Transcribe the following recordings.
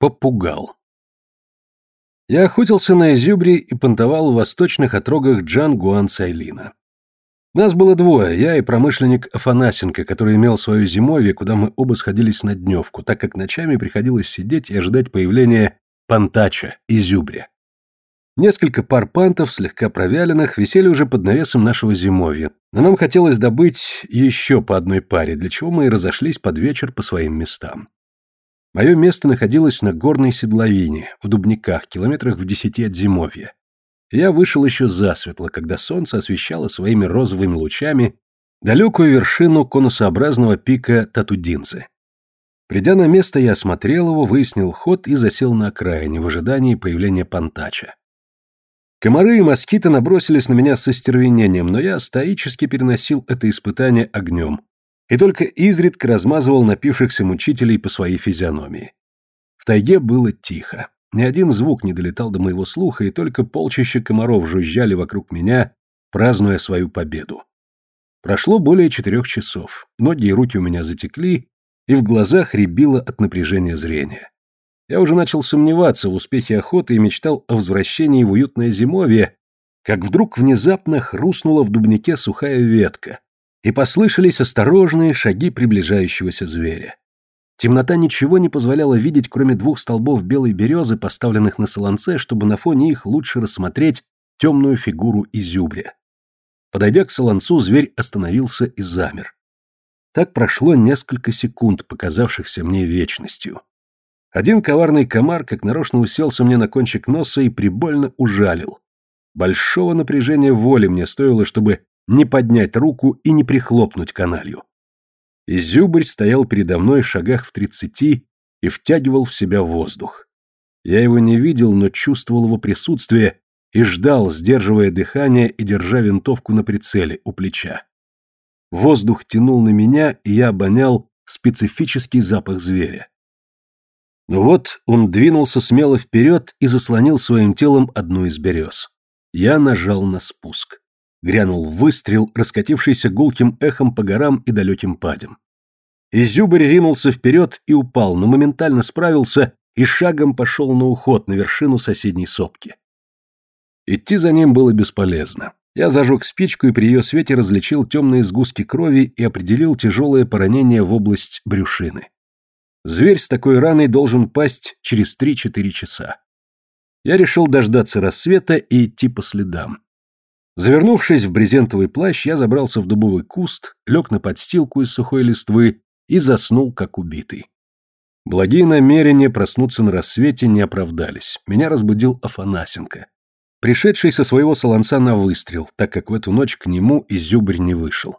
Попугал. Я охотился на изюбри и понтовал в восточных отрогах Джан Гуан Цайлина. Нас было двое, я и промышленник Афанасенко, который имел свое зимовье, куда мы оба сходились на дневку, так как ночами приходилось сидеть и ожидать появления пантача, изюбря. Несколько пар пантов, слегка провяленных, висели уже под навесом нашего зимовья, но нам хотелось добыть еще по одной паре, для чего мы и разошлись под вечер по своим местам. Мое место находилось на горной седловине, в Дубниках, километрах в десяти от зимовья. Я вышел еще засветло, когда солнце освещало своими розовыми лучами далекую вершину конусообразного пика Татудинцы. Придя на место, я осмотрел его, выяснил ход и засел на окраине в ожидании появления Пантача. Комары и москиты набросились на меня с остервенением, но я стоически переносил это испытание огнем, и только изредка размазывал напившихся мучителей по своей физиономии. В тайге было тихо. Ни один звук не долетал до моего слуха, и только полчища комаров жужжали вокруг меня, празднуя свою победу. Прошло более четырех часов. Ноги и руки у меня затекли, и в глазах рябило от напряжения зрения. Я уже начал сомневаться в успехе охоты и мечтал о возвращении в уютное зимовье, как вдруг внезапно хрустнула в дубнике сухая ветка, и послышались осторожные шаги приближающегося зверя. Темнота ничего не позволяла видеть, кроме двух столбов белой березы, поставленных на солонце, чтобы на фоне их лучше рассмотреть темную фигуру изюбря. Подойдя к солонцу, зверь остановился и замер. Так прошло несколько секунд, показавшихся мне вечностью. Один коварный комар как нарочно уселся мне на кончик носа и прибольно ужалил. Большого напряжения воли мне стоило, чтобы не поднять руку и не прихлопнуть каналью. Изюбрь стоял передо мной в шагах в тридцати и втягивал в себя воздух. Я его не видел, но чувствовал его присутствие и ждал, сдерживая дыхание и держа винтовку на прицеле у плеча. Воздух тянул на меня, и я обонял специфический запах зверя. Но вот он двинулся смело вперед и заслонил своим телом одну из берез. Я нажал на спуск. Грянул выстрел, раскатившийся гулким эхом по горам и далеким падям. Изюбрь ринулся вперед и упал, но моментально справился и шагом пошел на уход на вершину соседней сопки. Идти за ним было бесполезно. Я зажег спичку и при ее свете различил темные сгустки крови и определил тяжелое поранение в область брюшины. Зверь с такой раной должен пасть через 3-4 часа. Я решил дождаться рассвета и идти по следам. Завернувшись в брезентовый плащ, я забрался в дубовый куст, лег на подстилку из сухой листвы и заснул, как убитый. Благие намерения проснуться на рассвете не оправдались. Меня разбудил Афанасенко, пришедший со своего солонца на выстрел, так как в эту ночь к нему изюбрь не вышел.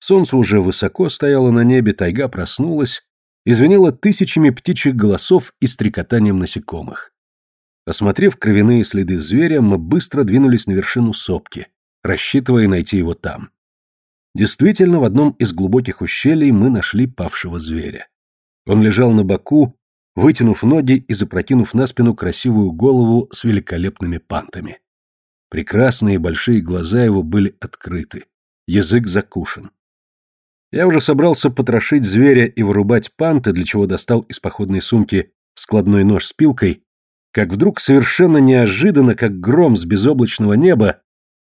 Солнце уже высоко стояло на небе, тайга проснулась и звенела тысячами птичьих голосов и стрекотанием насекомых. Осмотрев кровяные следы зверя, мы быстро двинулись на вершину сопки, рассчитывая найти его там. Действительно, в одном из глубоких ущелий мы нашли павшего зверя. Он лежал на боку, вытянув ноги и запрокинув на спину красивую голову с великолепными пантами. Прекрасные большие глаза его были открыты, язык закушен. Я уже собрался потрошить зверя и вырубать панты, для чего достал из походной сумки складной нож с пилкой, как вдруг совершенно неожиданно, как гром с безоблачного неба,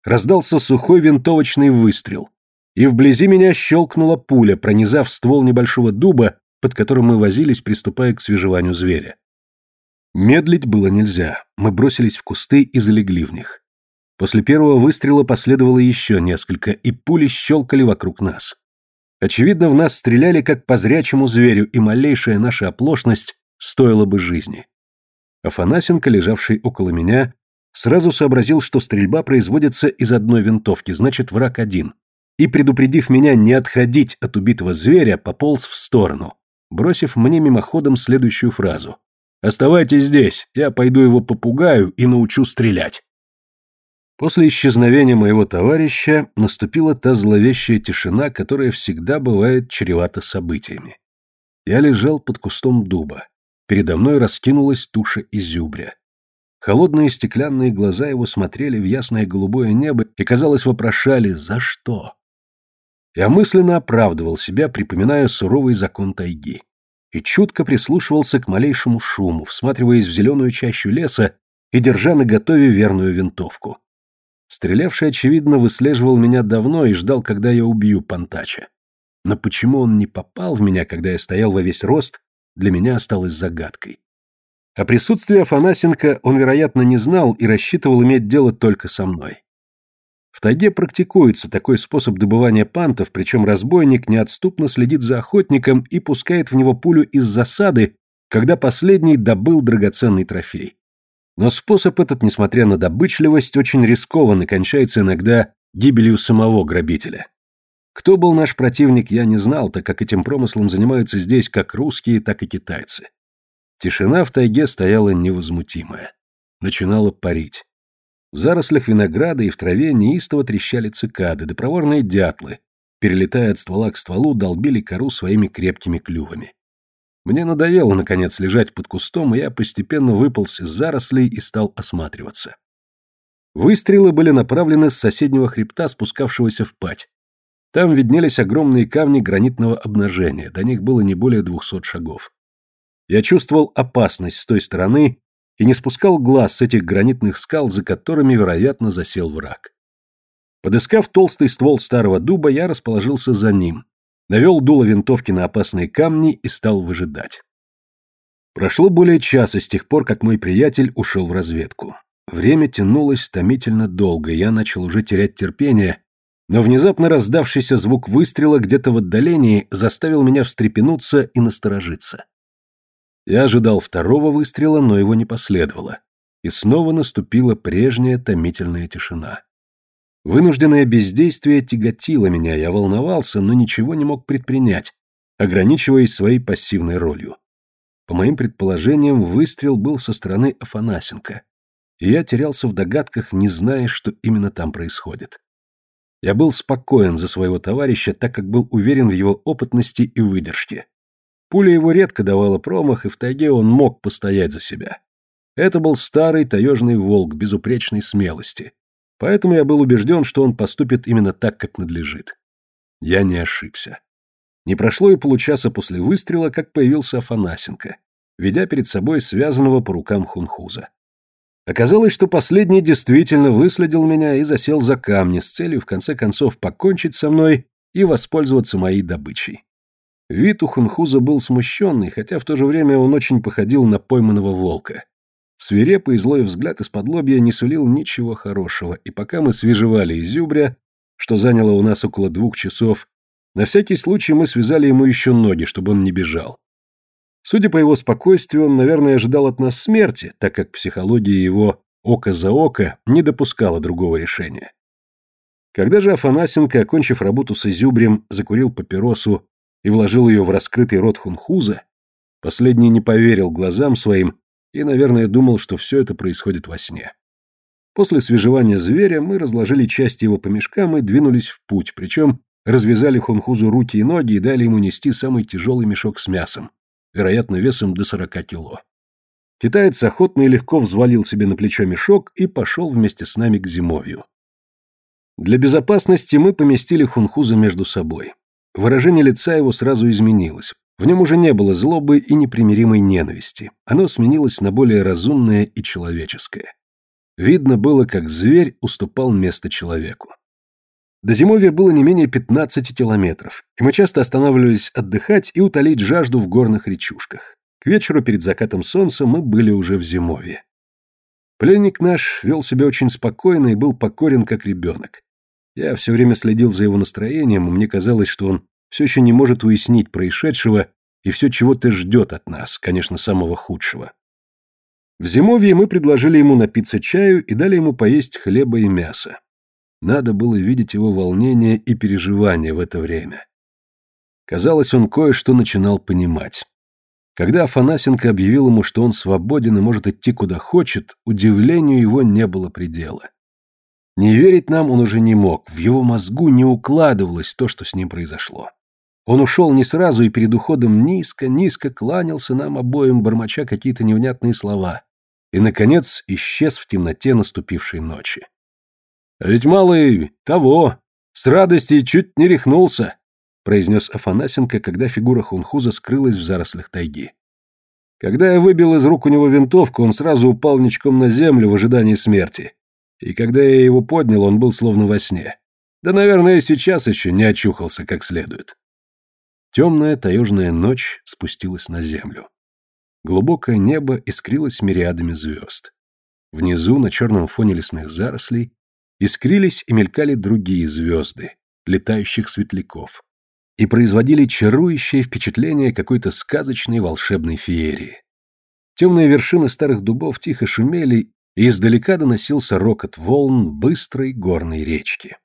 раздался сухой винтовочный выстрел, и вблизи меня щелкнула пуля, пронизав ствол небольшого дуба, под которым мы возились, приступая к свежеванию зверя. Медлить было нельзя, мы бросились в кусты и залегли в них. После первого выстрела последовало еще несколько, и пули щелкали вокруг нас. Очевидно, в нас стреляли как по зрячему зверю, и малейшая наша оплошность стоила бы жизни. Афанасенко, лежавший около меня, сразу сообразил, что стрельба производится из одной винтовки, значит, враг один, и, предупредив меня не отходить от убитого зверя, пополз в сторону, бросив мне мимоходом следующую фразу. «Оставайтесь здесь, я пойду его попугаю и научу стрелять». После исчезновения моего товарища наступила та зловещая тишина, которая всегда бывает чревата событиями. Я лежал под кустом дуба. Передо мной раскинулась туша изюбря. Холодные стеклянные глаза его смотрели в ясное голубое небо и, казалось, вопрошали «За что?». Я мысленно оправдывал себя, припоминая суровый закон тайги. и чутко прислушивался к малейшему шуму, всматриваясь в зеленую чащу леса и держа на готове верную винтовку. Стрелявший, очевидно, выслеживал меня давно и ждал, когда я убью Пантача. Но почему он не попал в меня, когда я стоял во весь рост, для меня осталось загадкой. О присутствии Афанасенко он, вероятно, не знал и рассчитывал иметь дело только со мной. В тайге практикуется такой способ добывания пантов, причем разбойник неотступно следит за охотником и пускает в него пулю из засады, когда последний добыл драгоценный трофей. Но способ этот, несмотря на добычливость, очень рискован и кончается иногда гибелью самого грабителя. Кто был наш противник, я не знал, так как этим промыслом занимаются здесь как русские, так и китайцы. Тишина в тайге стояла невозмутимая. Начинала парить. В зарослях винограда и в траве неистово трещали цикады, да проворные дятлы, перелетая от ствола к стволу, долбили кору своими крепкими клювами. Мне надоело, наконец, лежать под кустом, и я постепенно выполз из зарослей и стал осматриваться. Выстрелы были направлены с соседнего хребта, спускавшегося в пать. Там виднелись огромные камни гранитного обнажения, до них было не более двухсот шагов. Я чувствовал опасность с той стороны и не спускал глаз с этих гранитных скал, за которыми, вероятно, засел враг. Подыскав толстый ствол старого дуба, я расположился за ним, навел дуло винтовки на опасные камни и стал выжидать. Прошло более часа с тех пор, как мой приятель ушел в разведку. Время тянулось томительно долго, я начал уже терять терпение, но внезапно раздавшийся звук выстрела где-то в отдалении заставил меня встрепенуться и насторожиться. Я ожидал второго выстрела, но его не последовало. И снова наступила прежняя томительная тишина. Вынужденное бездействие тяготило меня, я волновался, но ничего не мог предпринять, ограничиваясь своей пассивной ролью. По моим предположениям, выстрел был со стороны Афанасенко, и я терялся в догадках, не зная, что именно там происходит. Я был спокоен за своего товарища, так как был уверен в его опытности и выдержке. Пуля его редко давала промах, и в тайге он мог постоять за себя. Это был старый таежный волк безупречной смелости. Поэтому я был убежден, что он поступит именно так, как надлежит. Я не ошибся. Не прошло и получаса после выстрела, как появился Афанасенко, ведя перед собой связанного по рукам хунхуза. Оказалось, что последний действительно выследил меня и засел за камни с целью в конце концов покончить со мной и воспользоваться моей добычей. Вид у Хунхуза был смущенный, хотя в то же время он очень походил на пойманного волка. Свирепый и злой взгляд из-под лобья не сулил ничего хорошего, и пока мы свежевали изюбря, что заняло у нас около двух часов, на всякий случай мы связали ему еще ноги, чтобы он не бежал. Судя по его спокойствию, он, наверное, ожидал от нас смерти, так как психология его «око за око» не допускала другого решения. Когда же Афанасенко, окончив работу с изюбрем, закурил папиросу и вложил ее в раскрытый рот хунхуза, последний не поверил глазам своим и, наверное, думал, что все это происходит во сне. После свежевания зверя мы разложили части его по мешкам и двинулись в путь, причем развязали хунхузу руки и ноги и дали ему нести самый тяжелый мешок с мясом, вероятно, весом до сорока кило. Китаец охотно и легко взвалил себе на плечо мешок и пошел вместе с нами к зимовью. Для безопасности мы поместили хунхуза между собой. Выражение лица его сразу изменилось. В нем уже не было злобы и непримиримой ненависти. Оно сменилось на более разумное и человеческое. Видно было, как зверь уступал место человеку. До зимовья было не менее 15 километров, и мы часто останавливались отдыхать и утолить жажду в горных речушках. К вечеру перед закатом солнца мы были уже в зимовье. Пленник наш вел себя очень спокойно и был покорен, как ребенок. Я все время следил за его настроением, и мне казалось, что он все еще не может уяснить происшедшего и все чего-то ждет от нас, конечно, самого худшего. В зимовье мы предложили ему напиться чаю и дали ему поесть хлеба и мяса. Надо было видеть его волнение и переживания в это время. Казалось, он кое-что начинал понимать. Когда Афанасенко объявил ему, что он свободен и может идти куда хочет, удивлению его не было предела. Не верить нам он уже не мог, в его мозгу не укладывалось то, что с ним произошло. Он ушел не сразу и перед уходом низко-низко кланялся нам обоим, бормоча какие-то невнятные слова, и, наконец, исчез в темноте наступившей ночи. «А ведь малый того, с радости чуть не рехнулся», произнес Афанасенко, когда фигура хунхуза скрылась в зарослях тайги. Когда я выбил из рук у него винтовку, он сразу упал ничком на землю в ожидании смерти. И когда я его поднял, он был словно во сне. Да, наверное, и сейчас еще не очухался как следует. Темная таежная ночь спустилась на землю. Глубокое небо искрилось мириадами звезд. Внизу, на черном фоне лесных зарослей, искрились и мелькали другие звезды, летающих светляков, и производили чарующее впечатление какой-то сказочной волшебной феерии. Темные вершины старых дубов тихо шумели, и издалека доносился рокот волн быстрой горной речки.